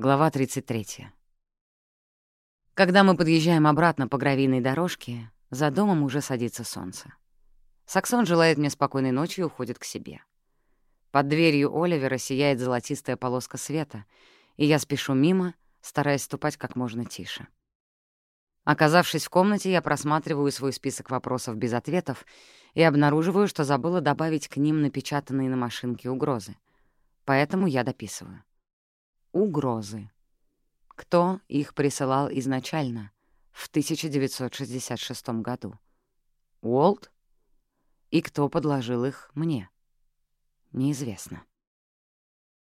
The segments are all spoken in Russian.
Глава 33. Когда мы подъезжаем обратно по гравийной дорожке, за домом уже садится солнце. Саксон желает мне спокойной ночи и уходит к себе. Под дверью Оливера сияет золотистая полоска света, и я спешу мимо, стараясь ступать как можно тише. Оказавшись в комнате, я просматриваю свой список вопросов без ответов и обнаруживаю, что забыла добавить к ним напечатанные на машинке угрозы. Поэтому я дописываю угрозы. Кто их присылал изначально, в 1966 году? Уолт? И кто подложил их мне? Неизвестно.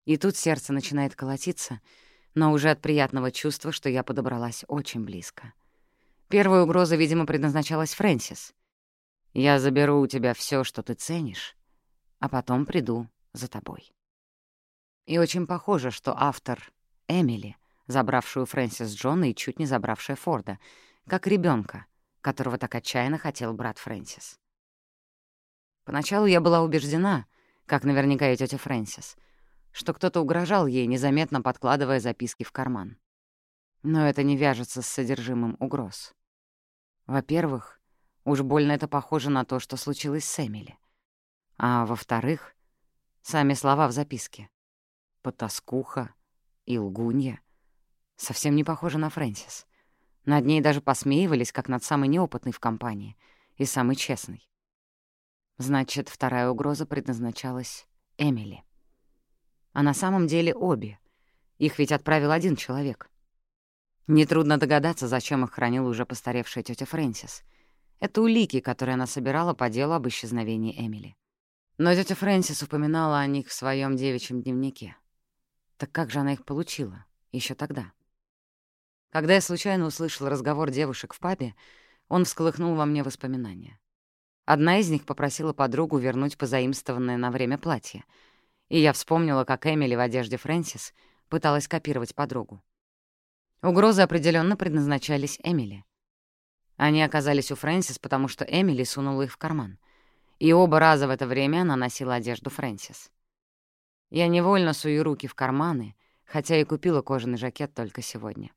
И тут сердце начинает колотиться, но уже от приятного чувства, что я подобралась очень близко. Первая угроза, видимо, предназначалась Фрэнсис. «Я заберу у тебя все, что ты ценишь, а потом приду за тобой». И очень похоже, что автор — Эмили, забравшую Фрэнсис Джона и чуть не забравшая Форда, как ребенка, которого так отчаянно хотел брат Фрэнсис. Поначалу я была убеждена, как наверняка и тетя Фрэнсис, что кто-то угрожал ей, незаметно подкладывая записки в карман. Но это не вяжется с содержимым угроз. Во-первых, уж больно это похоже на то, что случилось с Эмили. А во-вторых, сами слова в записке потаскуха и лгунья. Совсем не похожа на Фрэнсис. Над ней даже посмеивались, как над самой неопытной в компании и самой честной. Значит, вторая угроза предназначалась Эмили. А на самом деле обе. Их ведь отправил один человек. Нетрудно догадаться, зачем их хранила уже постаревшая тетя Фрэнсис. Это улики, которые она собирала по делу об исчезновении Эмили. Но тетя Фрэнсис упоминала о них в своем девичьем дневнике. Так как же она их получила еще тогда? Когда я случайно услышал разговор девушек в пабе, он всколыхнул во мне воспоминания. Одна из них попросила подругу вернуть позаимствованное на время платье, и я вспомнила, как Эмили в одежде Фрэнсис пыталась копировать подругу. Угрозы определенно предназначались Эмили. Они оказались у Фрэнсис, потому что Эмили сунула их в карман. И оба раза в это время она носила одежду Фрэнсис. Я невольно сую руки в карманы, хотя и купила кожаный жакет только сегодня.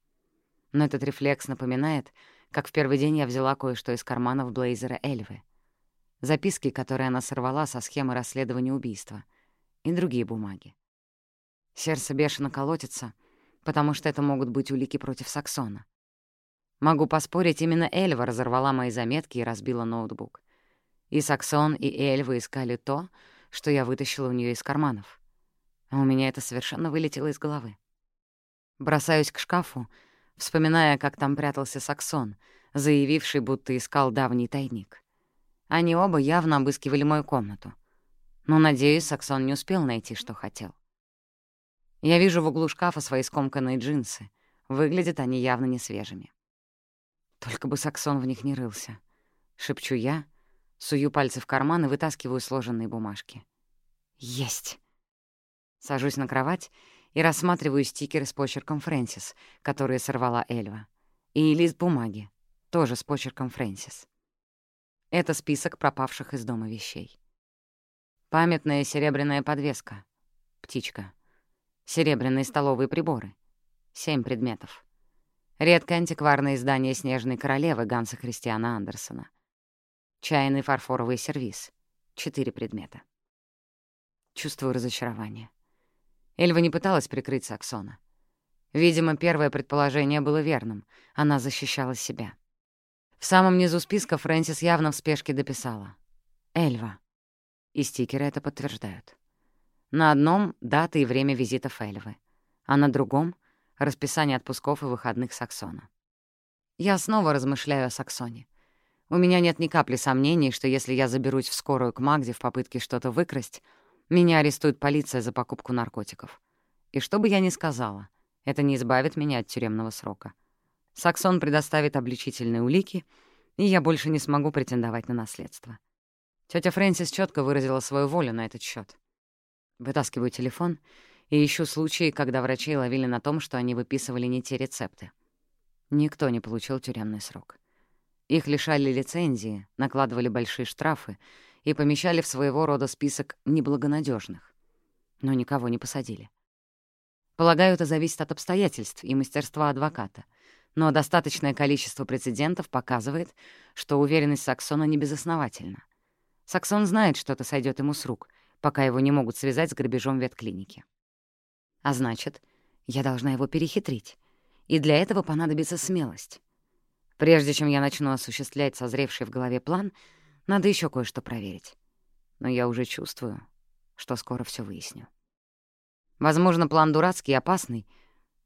Но этот рефлекс напоминает, как в первый день я взяла кое-что из карманов блейзера Эльвы. Записки, которые она сорвала со схемы расследования убийства, и другие бумаги. Сердце бешено колотится, потому что это могут быть улики против Саксона. Могу поспорить, именно Эльва разорвала мои заметки и разбила ноутбук. И Саксон, и Эльва искали то, что я вытащила у нее из карманов у меня это совершенно вылетело из головы. Бросаюсь к шкафу, вспоминая, как там прятался Саксон, заявивший, будто искал давний тайник. Они оба явно обыскивали мою комнату. Но, надеюсь, Саксон не успел найти, что хотел. Я вижу в углу шкафа свои скомканные джинсы. Выглядят они явно не свежими. Только бы Саксон в них не рылся. Шепчу я, сую пальцы в карман и вытаскиваю сложенные бумажки. Есть! Сажусь на кровать и рассматриваю стикеры с почерком Фрэнсис, которые сорвала Эльва, и лист бумаги, тоже с почерком Фрэнсис. Это список пропавших из дома вещей. Памятная серебряная подвеска. Птичка. Серебряные столовые приборы. Семь предметов. Редкое антикварное издание «Снежной королевы» Ганса Христиана Андерсона. Чайный фарфоровый сервиз. Четыре предмета. Чувствую разочарование. Эльва не пыталась прикрыть Саксона. Видимо, первое предположение было верным. Она защищала себя. В самом низу списка Фрэнсис явно в спешке дописала. «Эльва». И стикеры это подтверждают. На одном — дата и время визитов Эльвы, а на другом — расписание отпусков и выходных Саксона. Я снова размышляю о Саксоне. У меня нет ни капли сомнений, что если я заберусь в скорую к Магде в попытке что-то выкрасть, меня арестует полиция за покупку наркотиков. И что бы я ни сказала, это не избавит меня от тюремного срока. Саксон предоставит обличительные улики, и я больше не смогу претендовать на наследство. Тётя Фрэнсис четко выразила свою волю на этот счет. Вытаскиваю телефон и ищу случаи, когда врачи ловили на том, что они выписывали не те рецепты. Никто не получил тюремный срок. Их лишали лицензии, накладывали большие штрафы и помещали в своего рода список неблагонадежных, но никого не посадили. Полагаю, это зависит от обстоятельств и мастерства адвоката. Но достаточное количество прецедентов показывает, что уверенность Саксона не безосновательна. Саксон знает, что это сойдет ему с рук, пока его не могут связать с грабежом ветклиники. А значит, я должна его перехитрить. И для этого понадобится смелость. Прежде чем я начну осуществлять созревший в голове план, надо еще кое-что проверить. Но я уже чувствую, что скоро все выясню. Возможно, план дурацкий и опасный,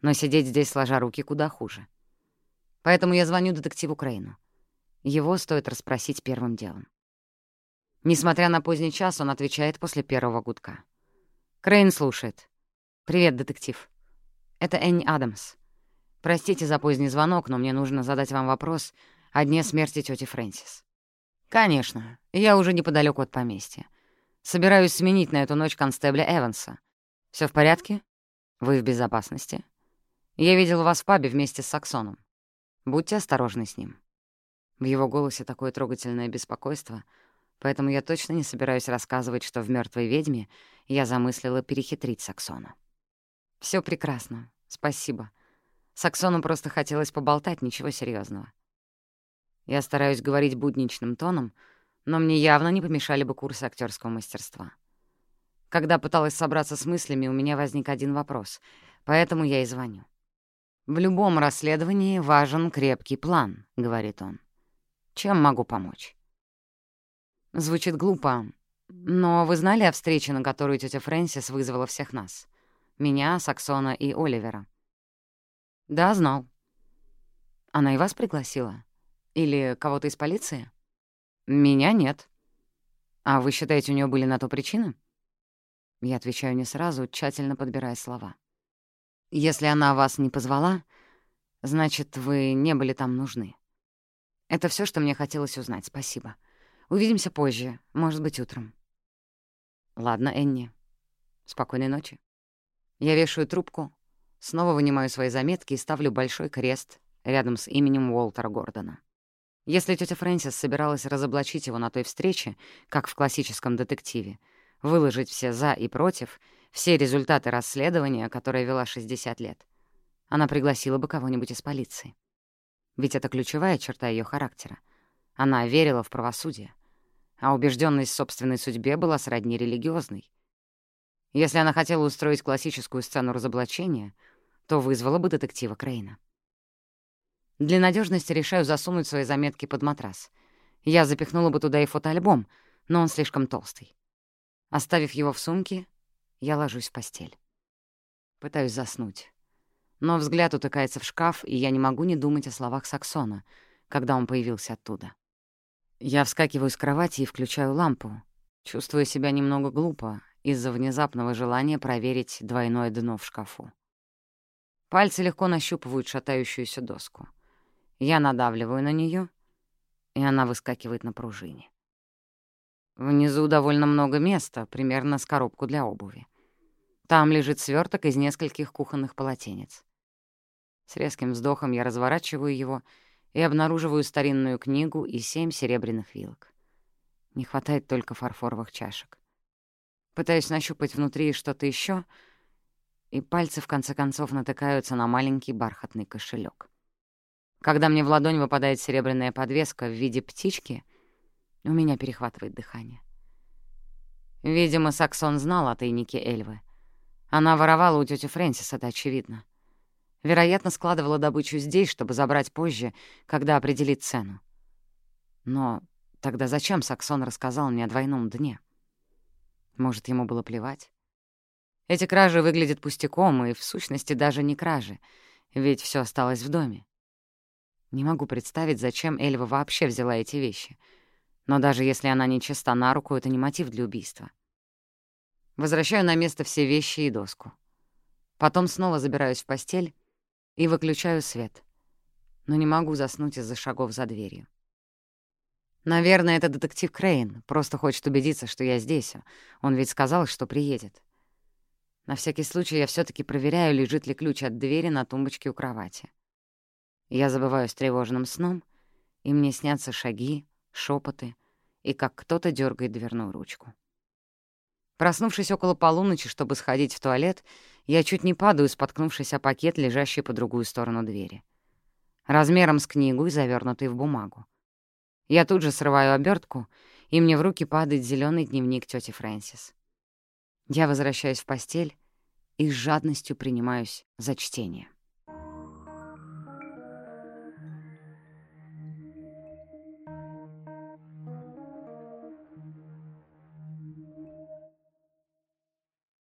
но сидеть здесь сложа руки куда хуже. Поэтому я звоню детективу Крейну. Его стоит расспросить первым делом. Несмотря на поздний час, он отвечает после первого гудка. Крейн слушает. «Привет, детектив. Это Энни Адамс. Простите за поздний звонок, но мне нужно задать вам вопрос о дне смерти тети Фрэнсис». «Конечно. Я уже неподалеку от поместья. Собираюсь сменить на эту ночь констебля Эванса. Все в порядке? Вы в безопасности? Я видел вас в пабе вместе с Саксоном. Будьте осторожны с ним». В его голосе такое трогательное беспокойство, поэтому я точно не собираюсь рассказывать, что в мертвой ведьме я замыслила перехитрить Саксона. Все прекрасно, спасибо. Саксону просто хотелось поболтать, ничего серьезного. Я стараюсь говорить будничным тоном, но мне явно не помешали бы курсы актерского мастерства. Когда пыталась собраться с мыслями, у меня возник один вопрос, поэтому я и звоню. «В любом расследовании важен крепкий план», — говорит он. «Чем могу помочь?» Звучит глупо, но вы знали о встрече, на которую тетя Фрэнсис вызвала всех нас? Меня, Саксона и Оливера. Да, знал. Она и вас пригласила? Или кого-то из полиции? Меня нет. А вы считаете, у нее были на то причины? Я отвечаю не сразу, тщательно подбирая слова. Если она вас не позвала, значит, вы не были там нужны. Это все, что мне хотелось узнать, спасибо. Увидимся позже, может быть, утром. Ладно, Энни. Спокойной ночи. Я вешаю трубку, снова вынимаю свои заметки и ставлю большой крест рядом с именем Уолтера Гордона. Если тетя Фрэнсис собиралась разоблачить его на той встрече, как в классическом детективе, выложить все «за» и «против», все результаты расследования, которое вела 60 лет, она пригласила бы кого-нибудь из полиции. Ведь это ключевая черта ее характера. Она верила в правосудие, а убежденность в собственной судьбе была сродни религиозной. Если она хотела устроить классическую сцену разоблачения, то вызвала бы детектива Крейна. Для надежности решаю засунуть свои заметки под матрас. Я запихнула бы туда и фотоальбом, но он слишком толстый. Оставив его в сумке, я ложусь в постель. Пытаюсь заснуть. Но взгляд утыкается в шкаф, и я не могу не думать о словах Саксона, когда он появился оттуда. Я вскакиваю с кровати и включаю лампу, чувствуя себя немного глупо из-за внезапного желания проверить двойное дно в шкафу. Пальцы легко нащупывают шатающуюся доску. Я надавливаю на нее, и она выскакивает на пружине. Внизу довольно много места, примерно с коробку для обуви. Там лежит сверток из нескольких кухонных полотенец. С резким вздохом я разворачиваю его и обнаруживаю старинную книгу и семь серебряных вилок. Не хватает только фарфоровых чашек. Пытаюсь нащупать внутри что-то еще, и пальцы в конце концов натыкаются на маленький бархатный кошелек. Когда мне в ладонь выпадает серебряная подвеска в виде птички — у меня перехватывает дыхание. Видимо, Саксон знал о тайнике Эльвы. Она воровала у тети Фрэнсис, это очевидно. Вероятно, складывала добычу здесь, чтобы забрать позже, когда определит цену. Но тогда зачем Саксон рассказал мне о двойном дне? Может, ему было плевать? Эти кражи выглядят пустяком и, в сущности, даже не кражи, ведь все осталось в доме. Не могу представить, зачем Эльва вообще взяла эти вещи — но даже если она не на руку, это не мотив для убийства. Возвращаю на место все вещи и доску. Потом снова забираюсь в постель и выключаю свет. Но не могу заснуть из-за шагов за дверью. Наверное, это детектив Крейн, просто хочет убедиться, что я здесь. Он ведь сказал, что приедет. На всякий случай я все таки проверяю, лежит ли ключ от двери на тумбочке у кровати. Я забываю с тревожным сном, и мне снятся шаги, шепоты и как кто-то дергает дверную ручку. Проснувшись около полуночи, чтобы сходить в туалет, Я чуть не падаю, споткнувшись о пакет, лежащий по другую сторону двери. Размером с книгу и завернутый в бумагу. Я тут же срываю обертку, и мне в руки падает зеленый дневник тети Фрэнсис. Я возвращаюсь в постель и с жадностью принимаюсь за чтение.